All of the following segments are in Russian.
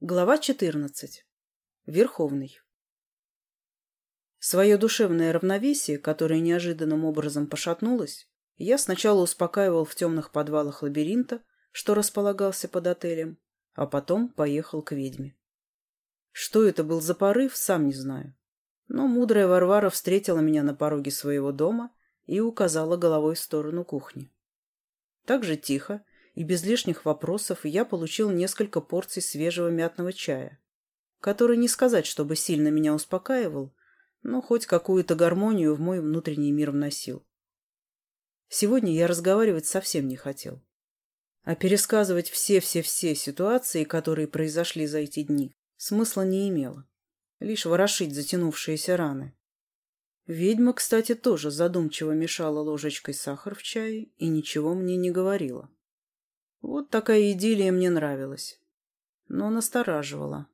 Глава 14. Верховный. Свое душевное равновесие, которое неожиданным образом пошатнулось, я сначала успокаивал в темных подвалах лабиринта, что располагался под отелем, а потом поехал к ведьме. Что это был за порыв, сам не знаю. Но мудрая Варвара встретила меня на пороге своего дома и указала головой в сторону кухни. Так же тихо, и без лишних вопросов я получил несколько порций свежего мятного чая, который не сказать, чтобы сильно меня успокаивал, но хоть какую-то гармонию в мой внутренний мир вносил. Сегодня я разговаривать совсем не хотел. А пересказывать все-все-все ситуации, которые произошли за эти дни, смысла не имело. Лишь ворошить затянувшиеся раны. Ведьма, кстати, тоже задумчиво мешала ложечкой сахар в чай и ничего мне не говорила. Вот такая идиллия мне нравилась. Но настораживала.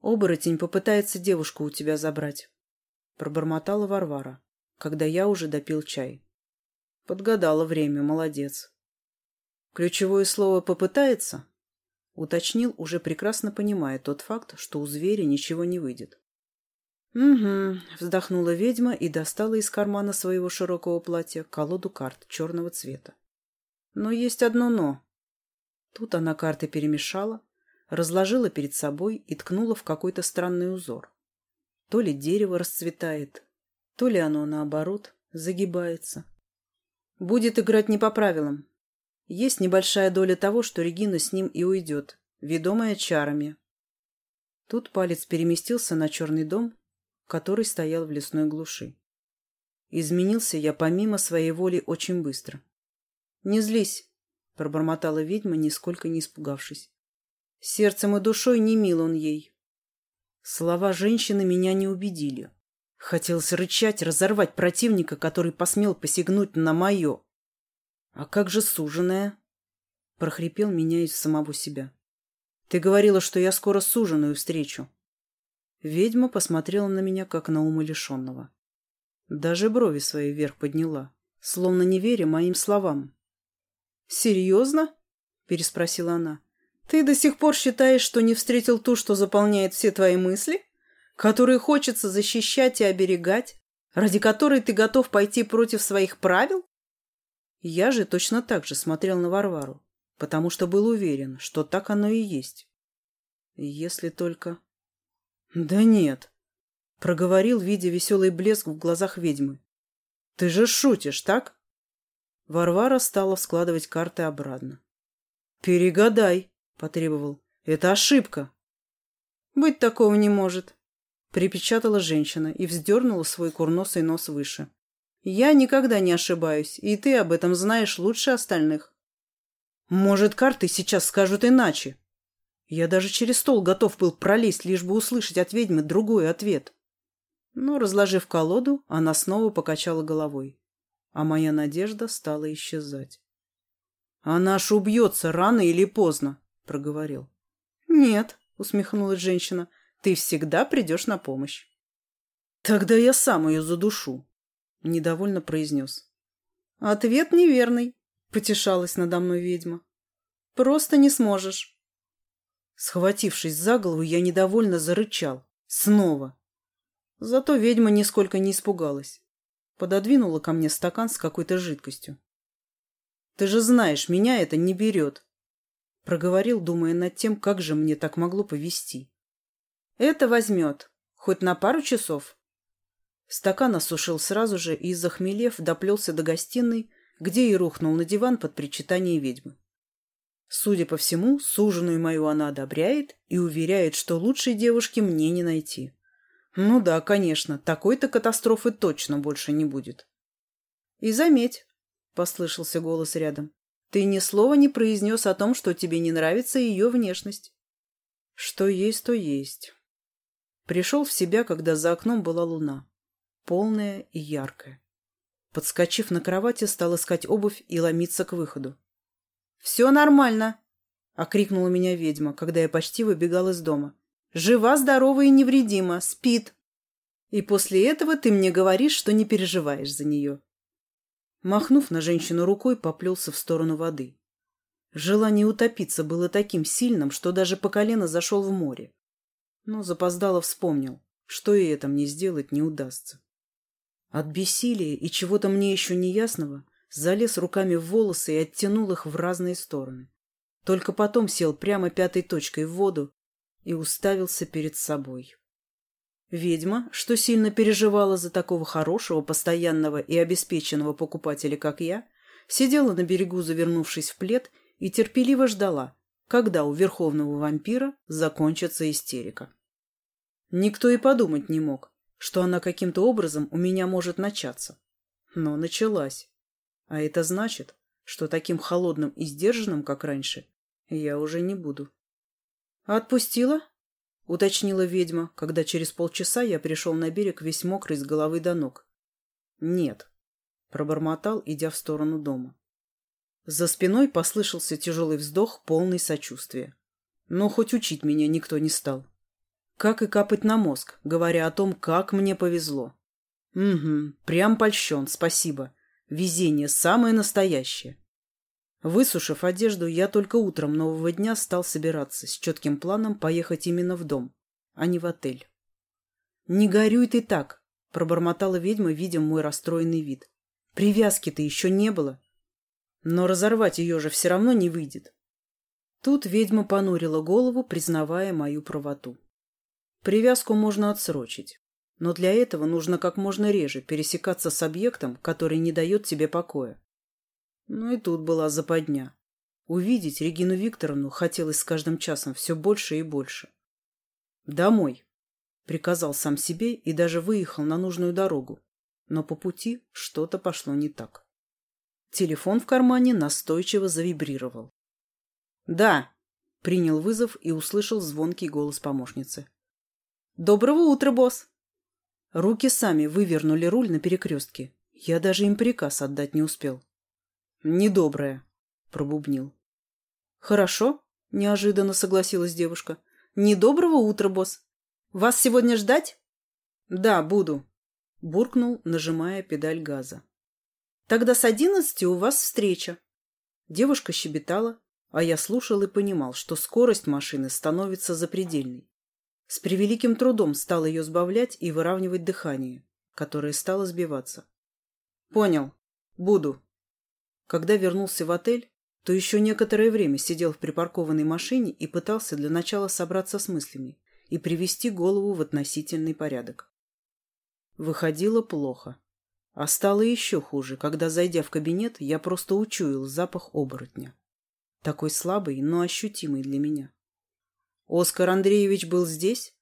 «Оборотень попытается девушку у тебя забрать», — пробормотала Варвара, когда я уже допил чай. Подгадала время, молодец. «Ключевое слово «попытается»?» Уточнил, уже прекрасно понимая тот факт, что у зверя ничего не выйдет. «Угу», — вздохнула ведьма и достала из кармана своего широкого платья колоду карт черного цвета. Но есть одно «но». Тут она карты перемешала, разложила перед собой и ткнула в какой-то странный узор. То ли дерево расцветает, то ли оно, наоборот, загибается. Будет играть не по правилам. Есть небольшая доля того, что Регина с ним и уйдет, ведомая чарами. Тут палец переместился на черный дом, который стоял в лесной глуши. Изменился я помимо своей воли очень быстро не злись пробормотала ведьма нисколько не испугавшись. Сердцем и душой не мил он ей. Слова женщины меня не убедили. Хотелось рычать разорвать противника который посмел посягнуть на мое а как же суженая прохрипел меня из самого себя. Ты говорила что я скоро суженую встречу ведьма посмотрела на меня как на умалишенного даже брови свои вверх подняла словно не веря моим словам серьезно переспросила она. Ты до сих пор считаешь что не встретил ту что заполняет все твои мысли? Которые хочется защищать и оберегать? Ради которой ты готов пойти против своих правил? Я же точно так же смотрел на варвару потому что был уверен что так оно и есть. Если только да нет проговорил видя веселый блеск в глазах ведьмы. Ты же шутишь так? Варвара стала складывать карты обратно. «Перегадай», — потребовал. «Это ошибка». «Быть такого не может», — припечатала женщина и вздернула свой курносый нос выше. «Я никогда не ошибаюсь, и ты об этом знаешь лучше остальных». «Может, карты сейчас скажут иначе?» Я даже через стол готов был пролезть, лишь бы услышать от ведьмы другой ответ. Но, разложив колоду, она снова покачала головой а моя надежда стала исчезать. «Она ж убьется рано или поздно», — проговорил. «Нет», — усмехнулась женщина, — «ты всегда придешь на помощь». «Тогда я сам ее задушу», — недовольно произнес. «Ответ неверный», — потешалась надо мной ведьма. «Просто не сможешь». Схватившись за голову, я недовольно зарычал. Снова. Зато ведьма нисколько не испугалась пододвинула ко мне стакан с какой-то жидкостью. «Ты же знаешь, меня это не берет!» Проговорил, думая над тем, как же мне так могло повести. «Это возьмет. Хоть на пару часов». Стакан осушил сразу же и, захмелев, доплелся до гостиной, где и рухнул на диван под причитание ведьмы. Судя по всему, суженую мою она одобряет и уверяет, что лучшей девушки мне не найти. Ну да, конечно, такой-то катастрофы точно больше не будет. И заметь, послышался голос рядом. Ты ни слова не произнес о том, что тебе не нравится ее внешность. Что есть, то есть. Пришел в себя, когда за окном была луна. Полная и яркая. Подскочив на кровати, стал искать обувь и ломиться к выходу. «Все нормально!» — окрикнула меня ведьма, когда я почти выбегал из дома. Жива, здорова и невредима, спит. И после этого ты мне говоришь, что не переживаешь за нее. Махнув на женщину рукой, поплелся в сторону воды. Желание утопиться было таким сильным, что даже по колено зашел в море. Но запоздало вспомнил, что и это мне сделать не удастся. От бессилия и чего-то мне еще неясного залез руками в волосы и оттянул их в разные стороны. Только потом сел прямо пятой точкой в воду и уставился перед собой. Ведьма, что сильно переживала за такого хорошего, постоянного и обеспеченного покупателя, как я, сидела на берегу, завернувшись в плед, и терпеливо ждала, когда у верховного вампира закончится истерика. Никто и подумать не мог, что она каким-то образом у меня может начаться. Но началась. А это значит, что таким холодным и сдержанным, как раньше, я уже не буду. «Отпустила?» — уточнила ведьма, когда через полчаса я пришел на берег весь мокрый с головы до ног. «Нет», — пробормотал, идя в сторону дома. За спиной послышался тяжелый вздох, полный сочувствия. Но хоть учить меня никто не стал. Как и капать на мозг, говоря о том, как мне повезло. «Угу, прям польщен, спасибо. Везение самое настоящее». Высушив одежду, я только утром нового дня стал собираться с четким планом поехать именно в дом, а не в отель. «Не горюй ты так!» – пробормотала ведьма, видя мой расстроенный вид. «Привязки-то еще не было. Но разорвать ее же все равно не выйдет». Тут ведьма понурила голову, признавая мою правоту. Привязку можно отсрочить, но для этого нужно как можно реже пересекаться с объектом, который не дает тебе покоя. Но и тут была западня. Увидеть Регину Викторовну хотелось с каждым часом все больше и больше. «Домой!» — приказал сам себе и даже выехал на нужную дорогу. Но по пути что-то пошло не так. Телефон в кармане настойчиво завибрировал. «Да!» — принял вызов и услышал звонкий голос помощницы. «Доброго утра, босс!» Руки сами вывернули руль на перекрестке. Я даже им приказ отдать не успел. Недобрая, — пробубнил. «Хорошо», — неожиданно согласилась девушка. «Недоброго утра, босс. Вас сегодня ждать?» «Да, буду», — буркнул, нажимая педаль газа. «Тогда с одиннадцати у вас встреча». Девушка щебетала, а я слушал и понимал, что скорость машины становится запредельной. С превеликим трудом стал ее сбавлять и выравнивать дыхание, которое стало сбиваться. «Понял. Буду», когда вернулся в отель, то еще некоторое время сидел в припаркованной машине и пытался для начала собраться с мыслями и привести голову в относительный порядок. Выходило плохо. А стало еще хуже, когда, зайдя в кабинет, я просто учуял запах оборотня. Такой слабый, но ощутимый для меня. «Оскар Андреевич был здесь?»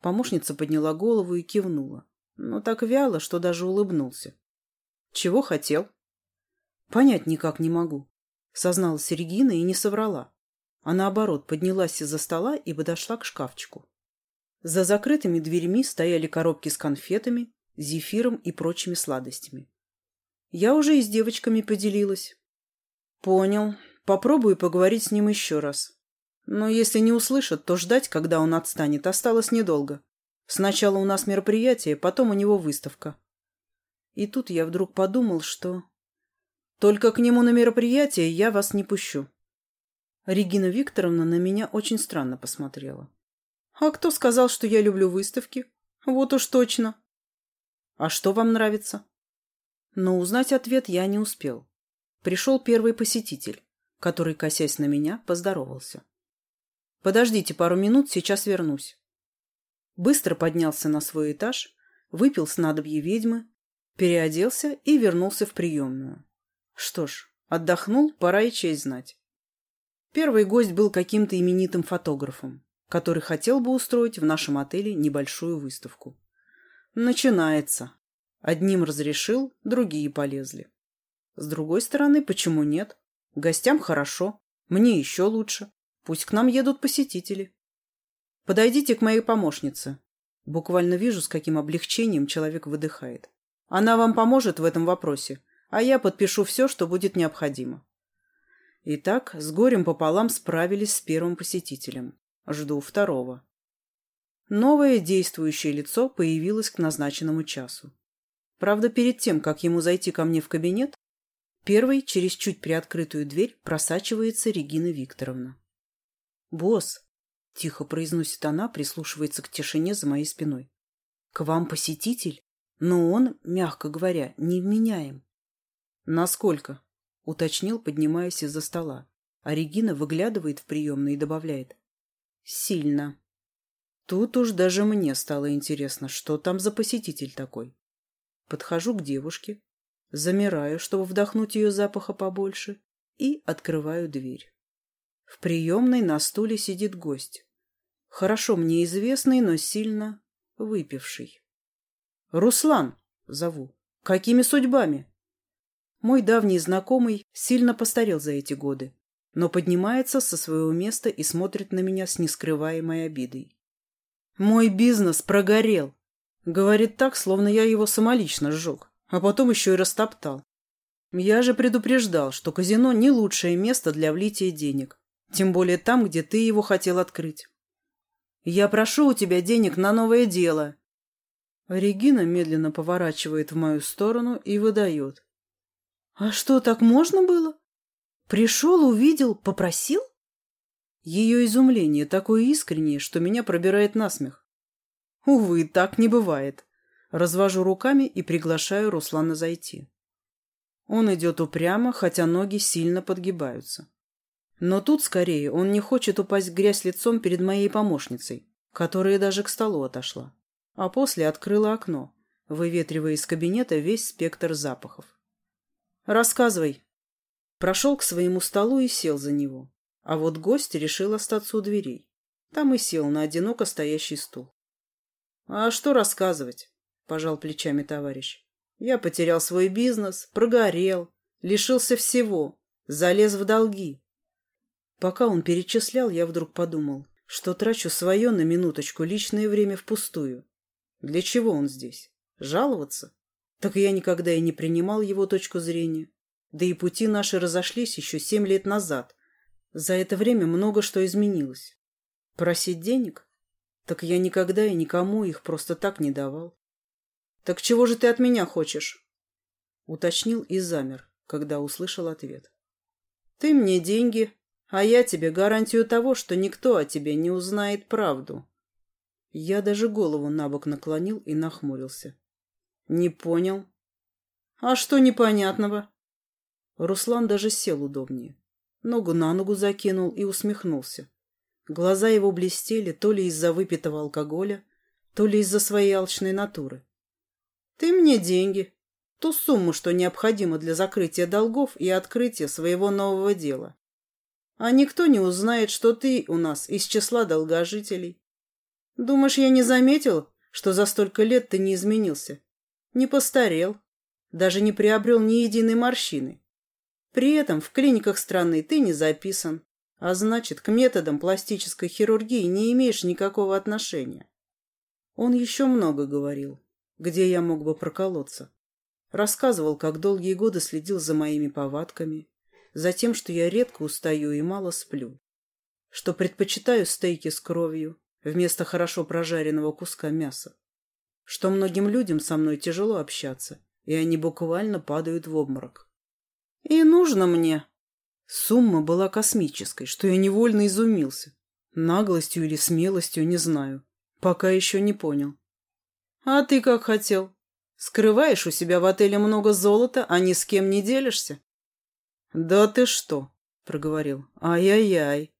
Помощница подняла голову и кивнула, но так вяло, что даже улыбнулся. «Чего хотел?» Понять никак не могу. Созналась Серегина и не соврала. А наоборот, поднялась из-за стола и подошла к шкафчику. За закрытыми дверьми стояли коробки с конфетами, зефиром и прочими сладостями. Я уже и с девочками поделилась. Понял. Попробую поговорить с ним еще раз. Но если не услышат, то ждать, когда он отстанет, осталось недолго. Сначала у нас мероприятие, потом у него выставка. И тут я вдруг подумал, что... Только к нему на мероприятие я вас не пущу. Регина Викторовна на меня очень странно посмотрела. А кто сказал, что я люблю выставки? Вот уж точно. А что вам нравится? Но узнать ответ я не успел. Пришел первый посетитель, который, косясь на меня, поздоровался. Подождите пару минут, сейчас вернусь. Быстро поднялся на свой этаж, выпил снадобье ведьмы, переоделся и вернулся в приемную. Что ж, отдохнул, пора и честь знать. Первый гость был каким-то именитым фотографом, который хотел бы устроить в нашем отеле небольшую выставку. Начинается. Одним разрешил, другие полезли. С другой стороны, почему нет? Гостям хорошо, мне еще лучше. Пусть к нам едут посетители. Подойдите к моей помощнице. Буквально вижу, с каким облегчением человек выдыхает. Она вам поможет в этом вопросе а я подпишу все, что будет необходимо. Итак, с горем пополам справились с первым посетителем. Жду второго. Новое действующее лицо появилось к назначенному часу. Правда, перед тем, как ему зайти ко мне в кабинет, первой через чуть приоткрытую дверь просачивается Регина Викторовна. «Босс», — тихо произносит она, прислушивается к тишине за моей спиной, — «к вам посетитель, но он, мягко говоря, невменяем». «Насколько?» — уточнил, поднимаясь из-за стола. А Регина выглядывает в приемную и добавляет. «Сильно». Тут уж даже мне стало интересно, что там за посетитель такой. Подхожу к девушке, замираю, чтобы вдохнуть ее запаха побольше, и открываю дверь. В приемной на стуле сидит гость. Хорошо мне известный, но сильно выпивший. «Руслан!» — зову. «Какими судьбами?» Мой давний знакомый сильно постарел за эти годы, но поднимается со своего места и смотрит на меня с нескрываемой обидой. «Мой бизнес прогорел!» Говорит так, словно я его самолично сжег, а потом еще и растоптал. Я же предупреждал, что казино не лучшее место для влития денег, тем более там, где ты его хотел открыть. «Я прошу у тебя денег на новое дело!» Регина медленно поворачивает в мою сторону и выдает. А что, так можно было? Пришел, увидел, попросил? Ее изумление такое искреннее, что меня пробирает насмех. Увы, так не бывает. Развожу руками и приглашаю Руслана зайти. Он идет упрямо, хотя ноги сильно подгибаются. Но тут, скорее, он не хочет упасть в грязь лицом перед моей помощницей, которая даже к столу отошла, а после открыла окно, выветривая из кабинета весь спектр запахов рассказывай. Прошел к своему столу и сел за него. А вот гость решил остаться у дверей. Там и сел на одиноко стоящий стул. А что рассказывать пожал плечами товарищ. Я потерял свой бизнес прогорел лишился всего залез в долги пока он перечислял я вдруг подумал что трачу свое на минуточку личное время впустую. Для чего он здесь? Жаловаться? Так я никогда и не принимал его точку зрения. Да и пути наши разошлись еще семь лет назад. За это время много что изменилось. Просить денег? Так я никогда и никому их просто так не давал. Так чего же ты от меня хочешь? Уточнил и замер, когда услышал ответ. Ты мне деньги, а я тебе гарантию того, что никто о тебе не узнает правду. Я даже голову набок наклонил и нахмурился. Не понял. А что непонятного? Руслан даже сел удобнее. Ногу на ногу закинул и усмехнулся. Глаза его блестели то ли из-за выпитого алкоголя, то ли из-за своей алчной натуры. «Ты мне деньги, ту сумму, что необходимо для закрытия долгов и открытия своего нового дела. А никто не узнает, что ты у нас из числа долгожителей. Думаешь, я не заметил, что за столько лет ты не изменился не постарел, даже не приобрел ни единой морщины. При этом в клиниках страны ты не записан, а значит, к методам пластической хирургии не имеешь никакого отношения. Он еще много говорил, где я мог бы проколоться. Рассказывал, как долгие годы следил за моими повадками, за тем, что я редко устаю и мало сплю, что предпочитаю стейки с кровью вместо хорошо прожаренного куска мяса что многим людям со мной тяжело общаться, и они буквально падают в обморок. И нужно мне. Сумма была космической, что я невольно изумился. Наглостью или смелостью, не знаю. Пока еще не понял. А ты как хотел? Скрываешь у себя в отеле много золота, а ни с кем не делишься? Да ты что, проговорил. Ай-яй-яй.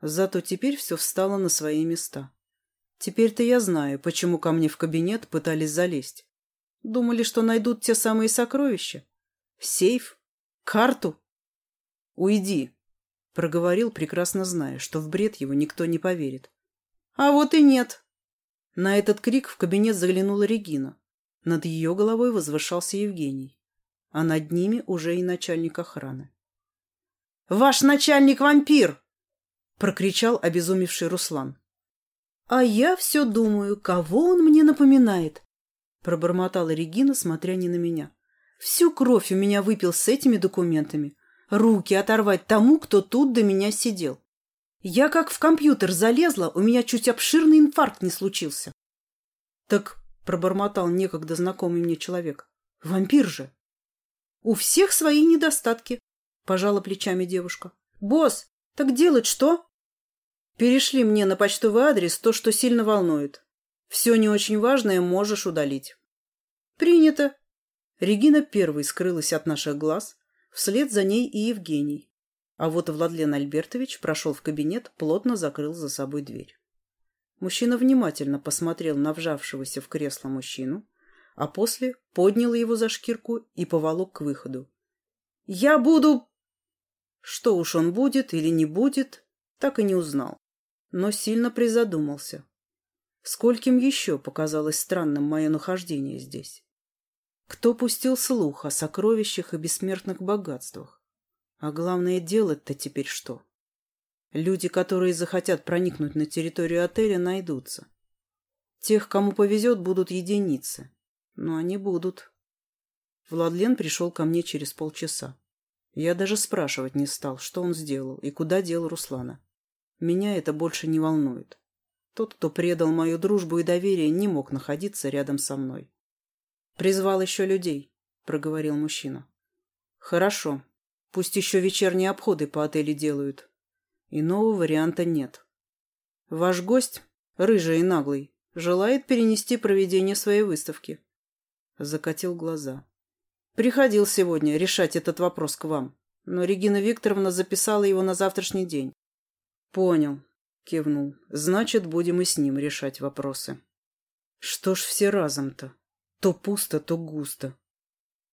Зато теперь все встало на свои места. Теперь-то я знаю, почему ко мне в кабинет пытались залезть. Думали, что найдут те самые сокровища. Сейф? Карту? Уйди, — проговорил, прекрасно зная, что в бред его никто не поверит. А вот и нет. На этот крик в кабинет заглянула Регина. Над ее головой возвышался Евгений, а над ними уже и начальник охраны. «Ваш начальник вампир!» — прокричал обезумевший Руслан. «А я все думаю, кого он мне напоминает?» – пробормотала Регина, смотря не на меня. «Всю кровь у меня выпил с этими документами. Руки оторвать тому, кто тут до меня сидел. Я как в компьютер залезла, у меня чуть обширный инфаркт не случился». «Так», – пробормотал некогда знакомый мне человек, – «вампир же». «У всех свои недостатки», – пожала плечами девушка. «Босс, так делать что?» Перешли мне на почтовый адрес то, что сильно волнует. Все не очень важное можешь удалить. Принято. Регина первой скрылась от наших глаз, вслед за ней и Евгений. А вот Владлен Альбертович прошел в кабинет, плотно закрыл за собой дверь. Мужчина внимательно посмотрел на вжавшегося в кресло мужчину, а после поднял его за шкирку и поволок к выходу. «Я буду...» Что уж он будет или не будет, так и не узнал но сильно призадумался. Скольким еще показалось странным мое нахождение здесь? Кто пустил слух о сокровищах и бессмертных богатствах? А главное, делать-то теперь что? Люди, которые захотят проникнуть на территорию отеля, найдутся. Тех, кому повезет, будут единицы. Но они будут. Владлен пришел ко мне через полчаса. Я даже спрашивать не стал, что он сделал и куда дел Руслана. Меня это больше не волнует. Тот, кто предал мою дружбу и доверие, не мог находиться рядом со мной. «Призвал еще людей», — проговорил мужчина. «Хорошо. Пусть еще вечерние обходы по отелю делают. Иного варианта нет. Ваш гость, рыжий и наглый, желает перенести проведение своей выставки». Закатил глаза. «Приходил сегодня решать этот вопрос к вам, но Регина Викторовна записала его на завтрашний день понял кивнул. Значит будем и с ним решать вопросы. Что ж все разом то то пусто то густо.